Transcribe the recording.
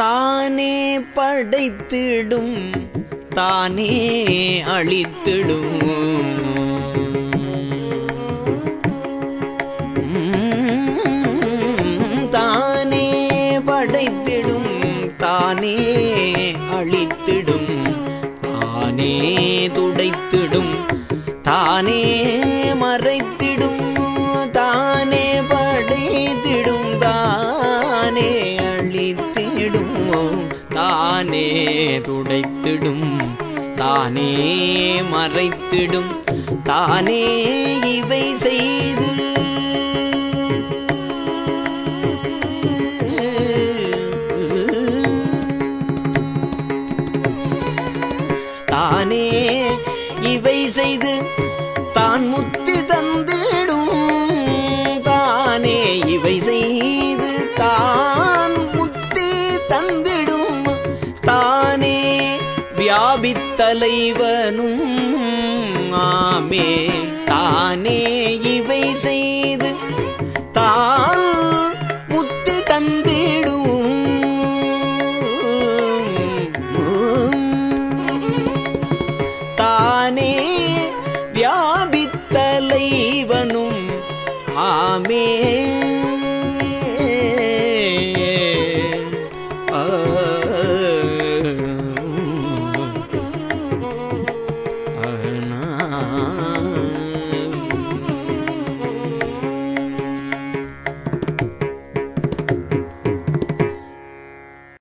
தானே படைத்திடும் தானே அழித்திடும். தானே படைத்திடும் தானே அழித்திடும் தானே தானே துடைத்திடும் தானே மறைத்திடும் தானே இவை செய்து. தானே இவை செய்து தான் முத்து வியாபித்தலைவனும் ஆமே. தானே இவை செய்து தான் முத்து தந்திடும். தானே வியாபித்தலைவனும் ஆமே.